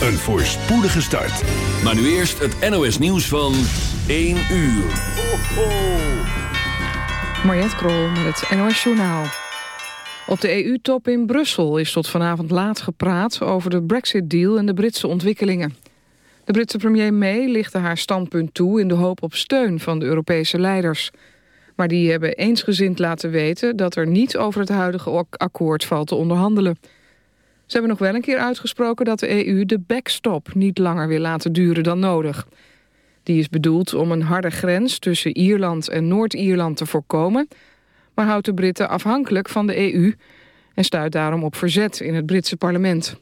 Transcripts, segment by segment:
Een voorspoedige start. Maar nu eerst het NOS nieuws van 1 uur. Ho, ho. Mariette Krol met het NOS Journaal. Op de EU-top in Brussel is tot vanavond laat gepraat... over de Brexit-deal en de Britse ontwikkelingen. De Britse premier May lichtte haar standpunt toe... in de hoop op steun van de Europese leiders. Maar die hebben eensgezind laten weten... dat er niet over het huidige akkoord valt te onderhandelen... Ze hebben nog wel een keer uitgesproken dat de EU de backstop niet langer wil laten duren dan nodig. Die is bedoeld om een harde grens tussen Ierland en Noord-Ierland te voorkomen... maar houdt de Britten afhankelijk van de EU... en stuit daarom op verzet in het Britse parlement.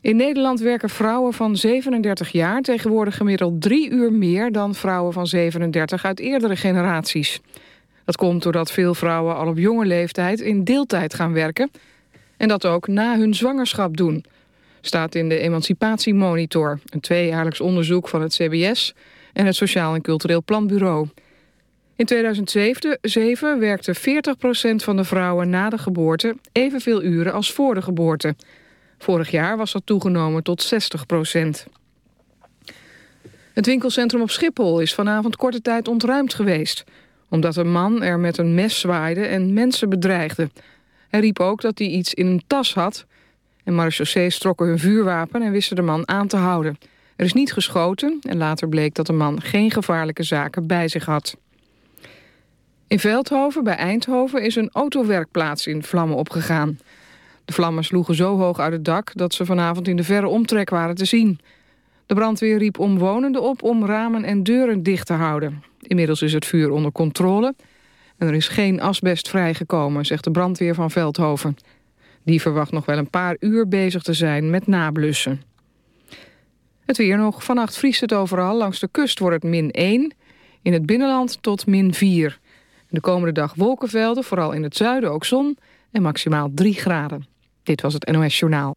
In Nederland werken vrouwen van 37 jaar tegenwoordig gemiddeld drie uur meer dan vrouwen van 37 uit eerdere generaties. Dat komt doordat veel vrouwen al op jonge leeftijd in deeltijd gaan werken en dat ook na hun zwangerschap doen. Staat in de Emancipatiemonitor, een tweejaarlijks onderzoek van het CBS en het Sociaal en Cultureel Planbureau. In 2007 werkte 40% van de vrouwen na de geboorte evenveel uren als voor de geboorte. Vorig jaar was dat toegenomen tot 60% Het winkelcentrum op Schiphol is vanavond korte tijd ontruimd geweest... omdat een man er met een mes zwaaide en mensen bedreigde. Hij riep ook dat hij iets in een tas had. En marechaussees trokken hun vuurwapen en wisten de man aan te houden. Er is niet geschoten en later bleek dat de man geen gevaarlijke zaken bij zich had. In Veldhoven bij Eindhoven is een autowerkplaats in vlammen opgegaan. De vlammen sloegen zo hoog uit het dak dat ze vanavond in de verre omtrek waren te zien. De brandweer riep omwonenden op om ramen en deuren dicht te houden. Inmiddels is het vuur onder controle en er is geen asbest vrijgekomen, zegt de brandweer van Veldhoven. Die verwacht nog wel een paar uur bezig te zijn met nablussen. Het weer nog. Vannacht vriest het overal. Langs de kust wordt het min 1. In het binnenland tot min 4. De komende dag wolkenvelden, vooral in het zuiden ook zon. En maximaal 3 graden. Dit was het NOS Journaal.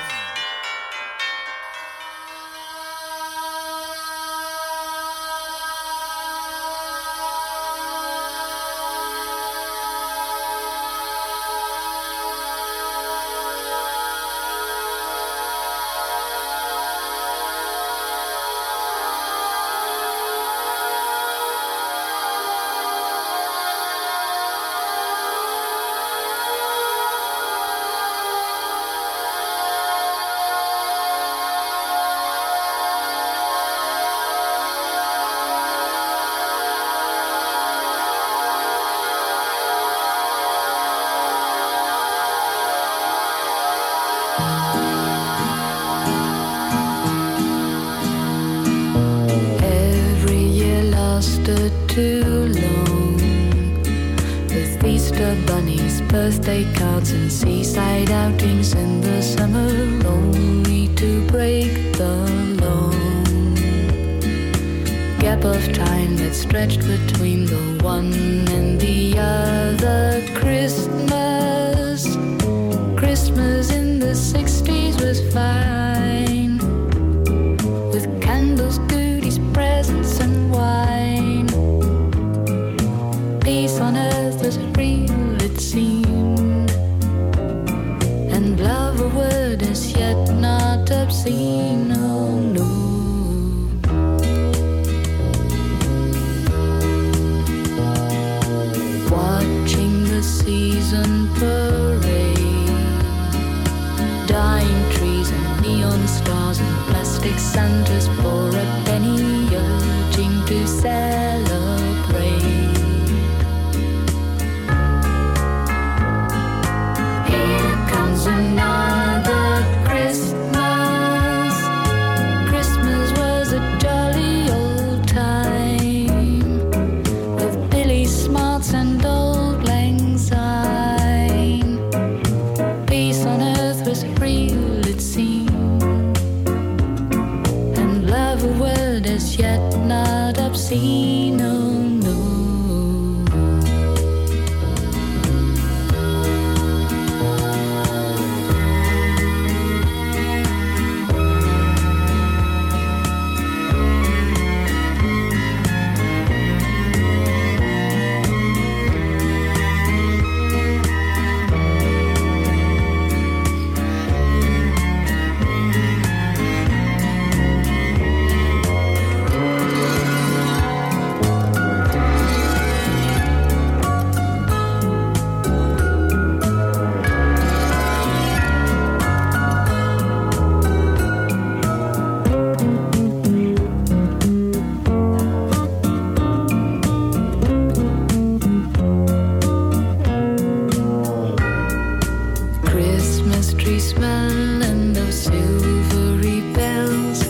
treesmen and those silvery bells.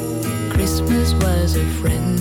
Christmas was a friend.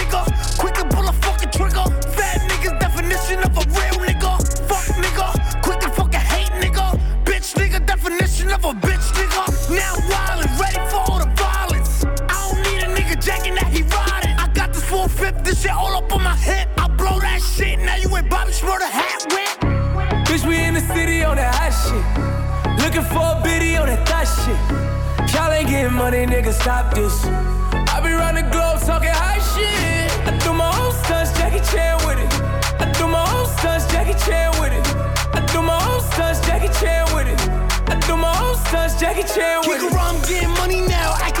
ain't Bobby hat whip. Bitch, we in the city on that hot shit. Looking for a biddy on that thot shit. Y'all ain't getting money, nigga, stop this. I be round the globe talking high shit. I do my own stunts, Jackie Chan with it. I do my own stunts, Jackie Chan with it. I do my own stunts, Jackie Chan with it. I do my own stunts, Jackie Chan with Kick it. around, I'm getting money now, now. Thought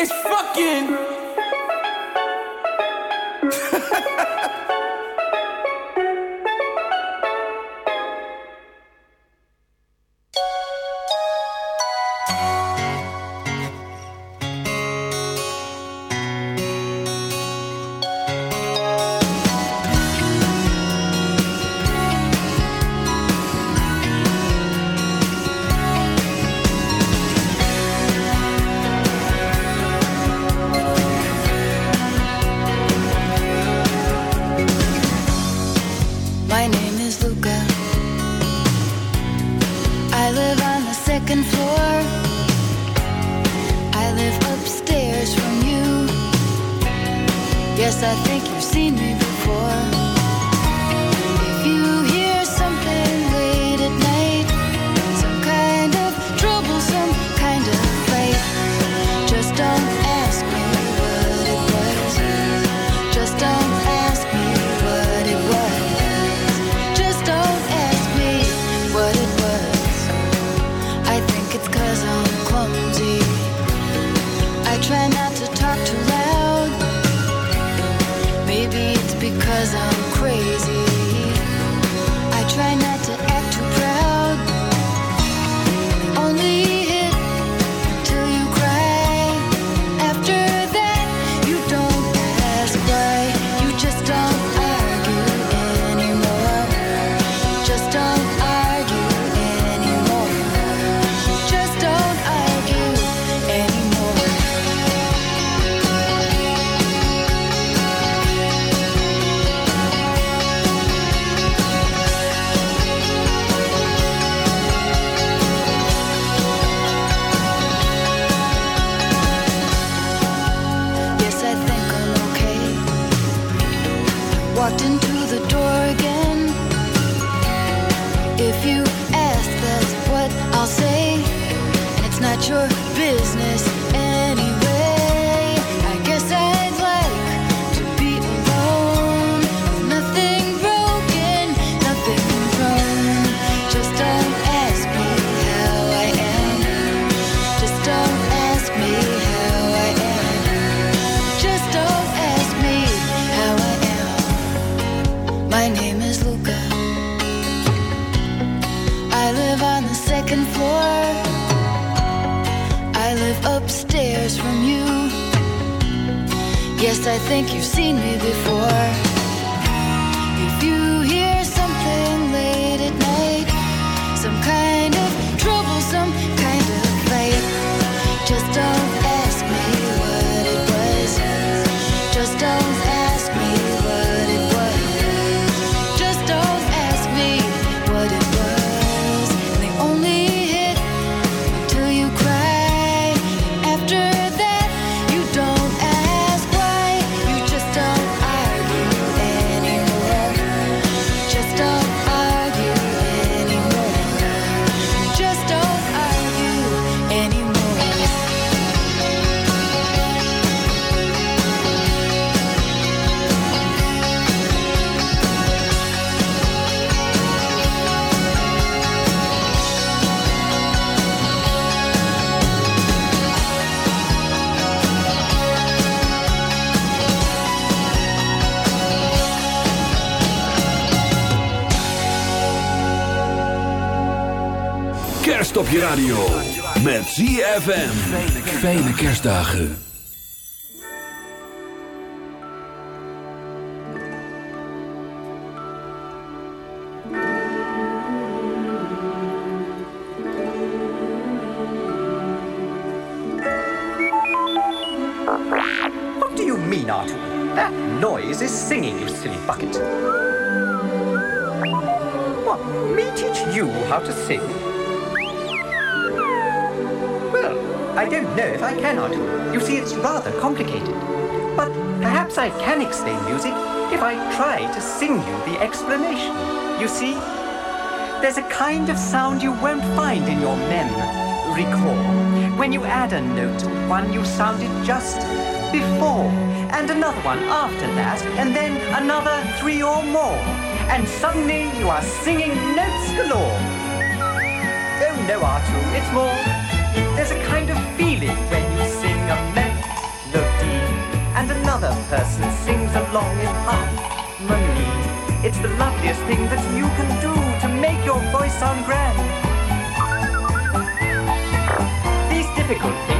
It's fucking. Kerst op je radio. Met ZFM. Fijne kerstdagen. What do you mean, Arthur? That noise is singing, you silly bucket. What, me teach you how to sing? Don't know if I can, Artu. You see, it's rather complicated. But perhaps I can explain music if I try to sing you the explanation. You see, there's a kind of sound you won't find in your mem. Recall, when you add a note to one you sounded just before, and another one after that, and then another three or more, and suddenly you are singing notes galore. Oh no, Artu, it's more. There's a kind of feeling when you sing a melody, and another person sings along in harmony. It's the loveliest thing that you can do to make your voice sound grand. These difficult things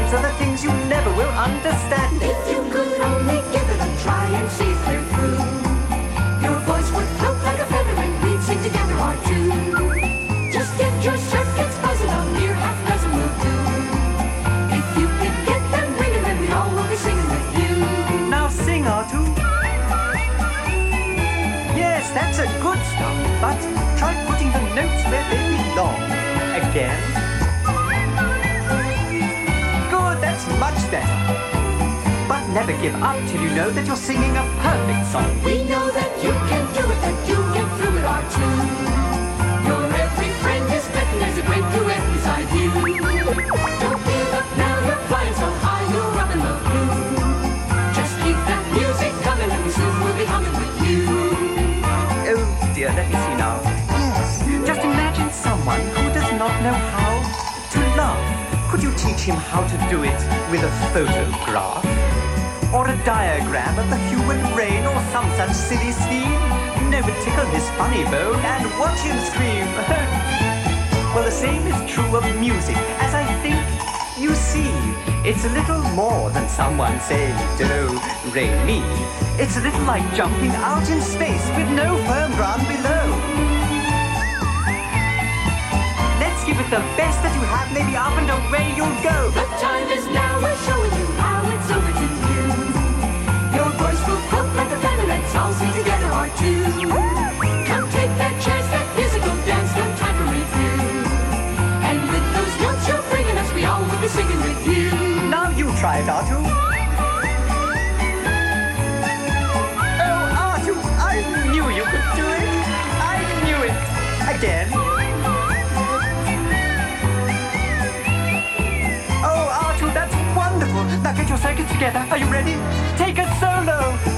A good stuff, but try putting the notes where they belong. Again. Good, that's much better. But never give up till you know that you're singing a perfect song. We know that you can do it, that you get through it our tune. Him how to do it with a photograph? Or a diagram of the human brain or some such silly scheme? But tickle his funny bone and watch him scream. well, the same is true of music, as I think you see. It's a little more than someone saying do, re, mi. It's a little like jumping out in space with no firm ground below. The best that you have, maybe up and away you'll go. The time is now, we're showing you how it's over to you. Your voice will float like a feather, let's all sing together our tune. Come take that chance, that musical dance, no time for review. And with those notes you're bringing us, we all will be singing with you. Now you try it, Artu. Circuits together. Are you ready? Take a solo.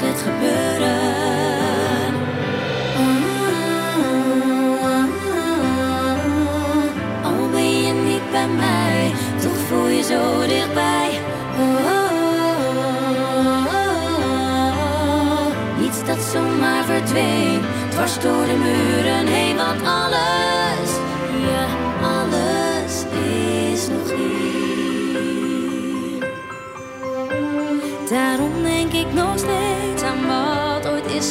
het gebeuren. Al ben je niet bij mij, toch voel je zo dichtbij. Niets dat zomaar verdween, dwars door de muren heen, want alles, ja, alles is nog hier. Daarom denk ik nog steeds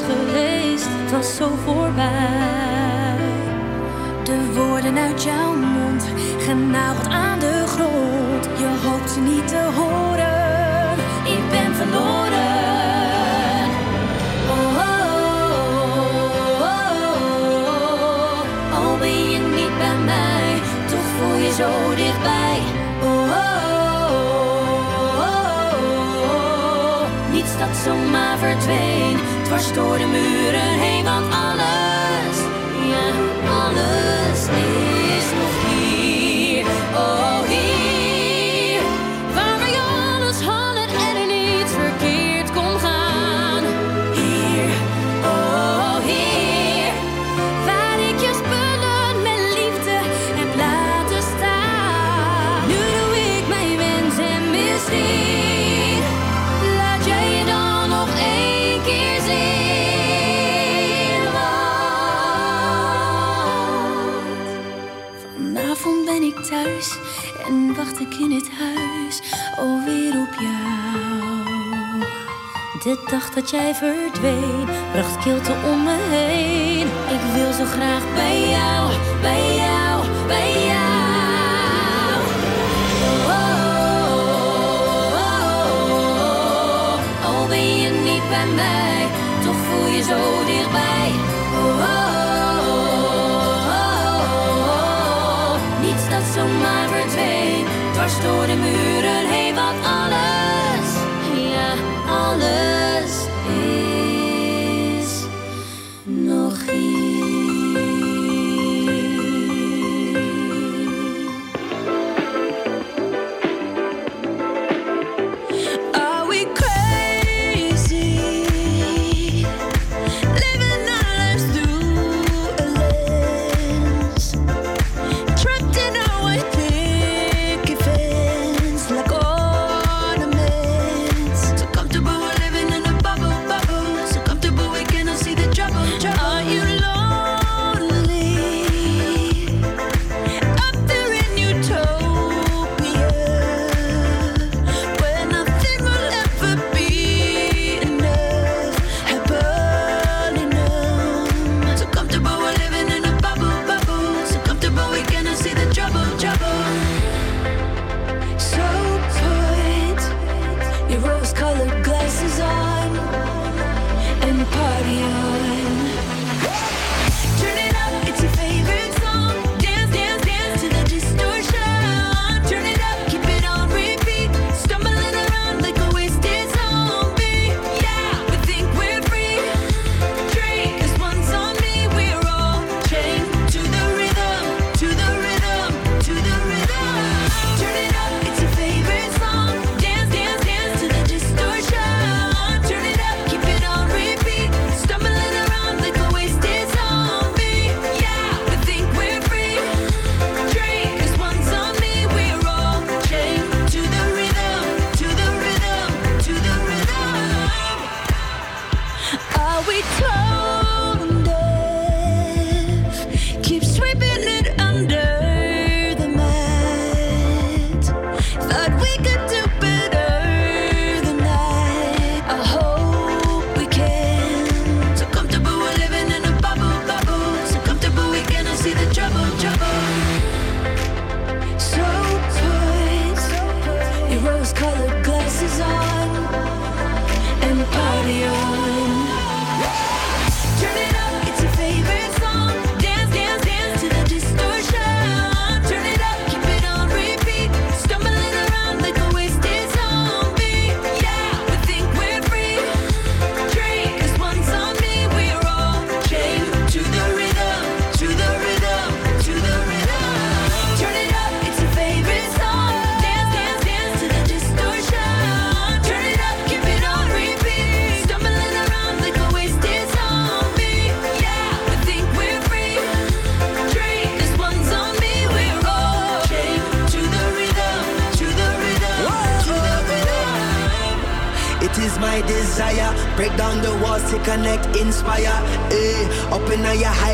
geweest. Het was zo voorbij. De woorden uit jouw mond, genageld aan de grond. Je hoopt ze niet te horen. Ik ben verloren. Oh, oh, oh, oh. Zo dichtbij. Oh, oh, oh, oh, oh. Niets dat zomaar verdween, door de muren heen, graag bij jou, bij jou, bij jou. Oh, oh, oh, oh. ben je niet bij mij, toch voel je zo dichtbij. Oh, Niets dat zomaar verdween, dwars door de muren heen, wat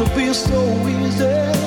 to be so easy.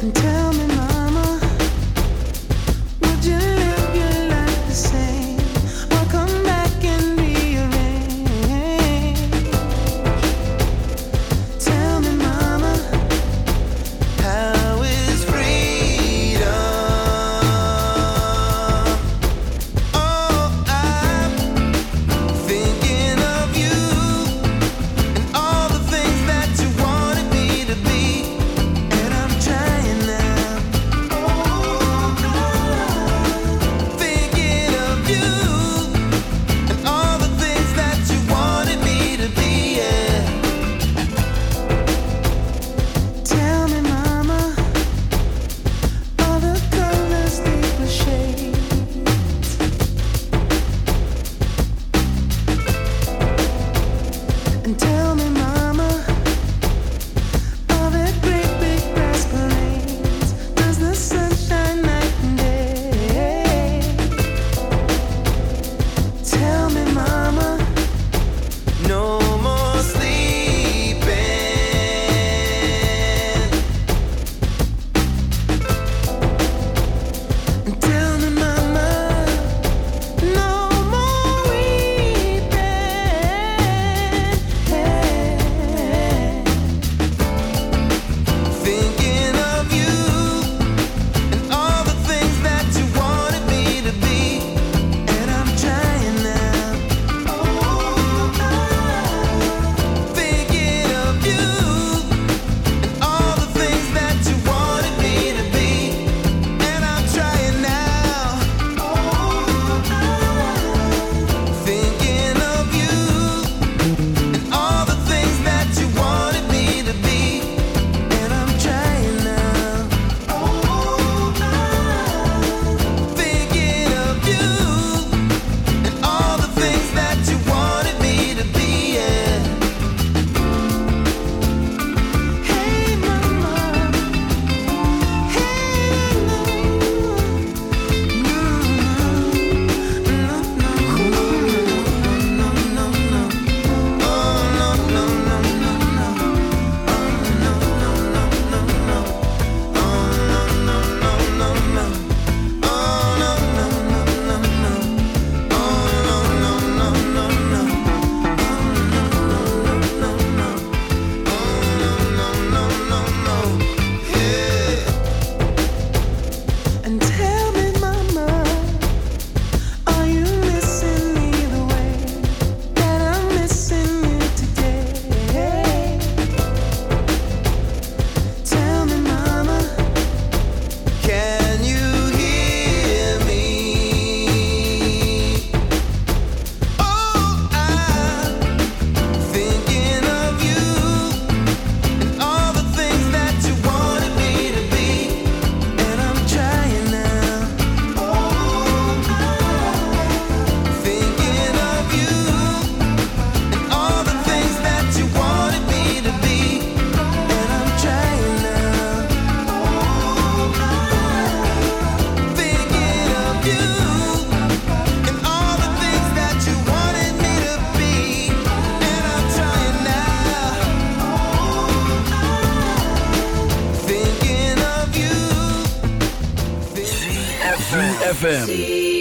until FM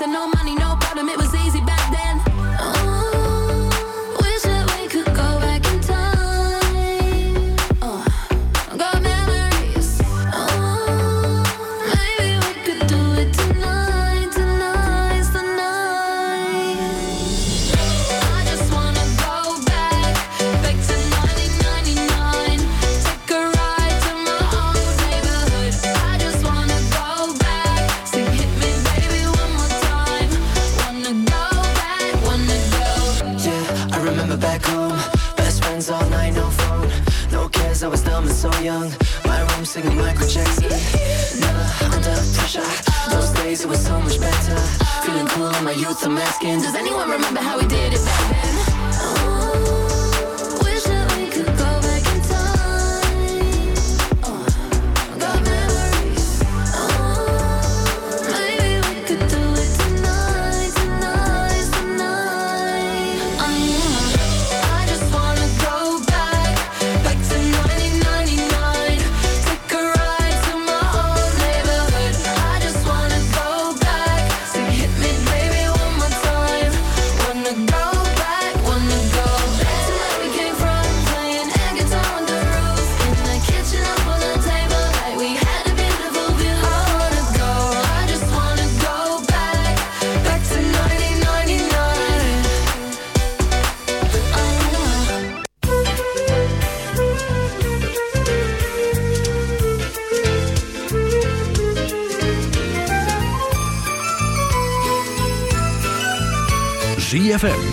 and no money,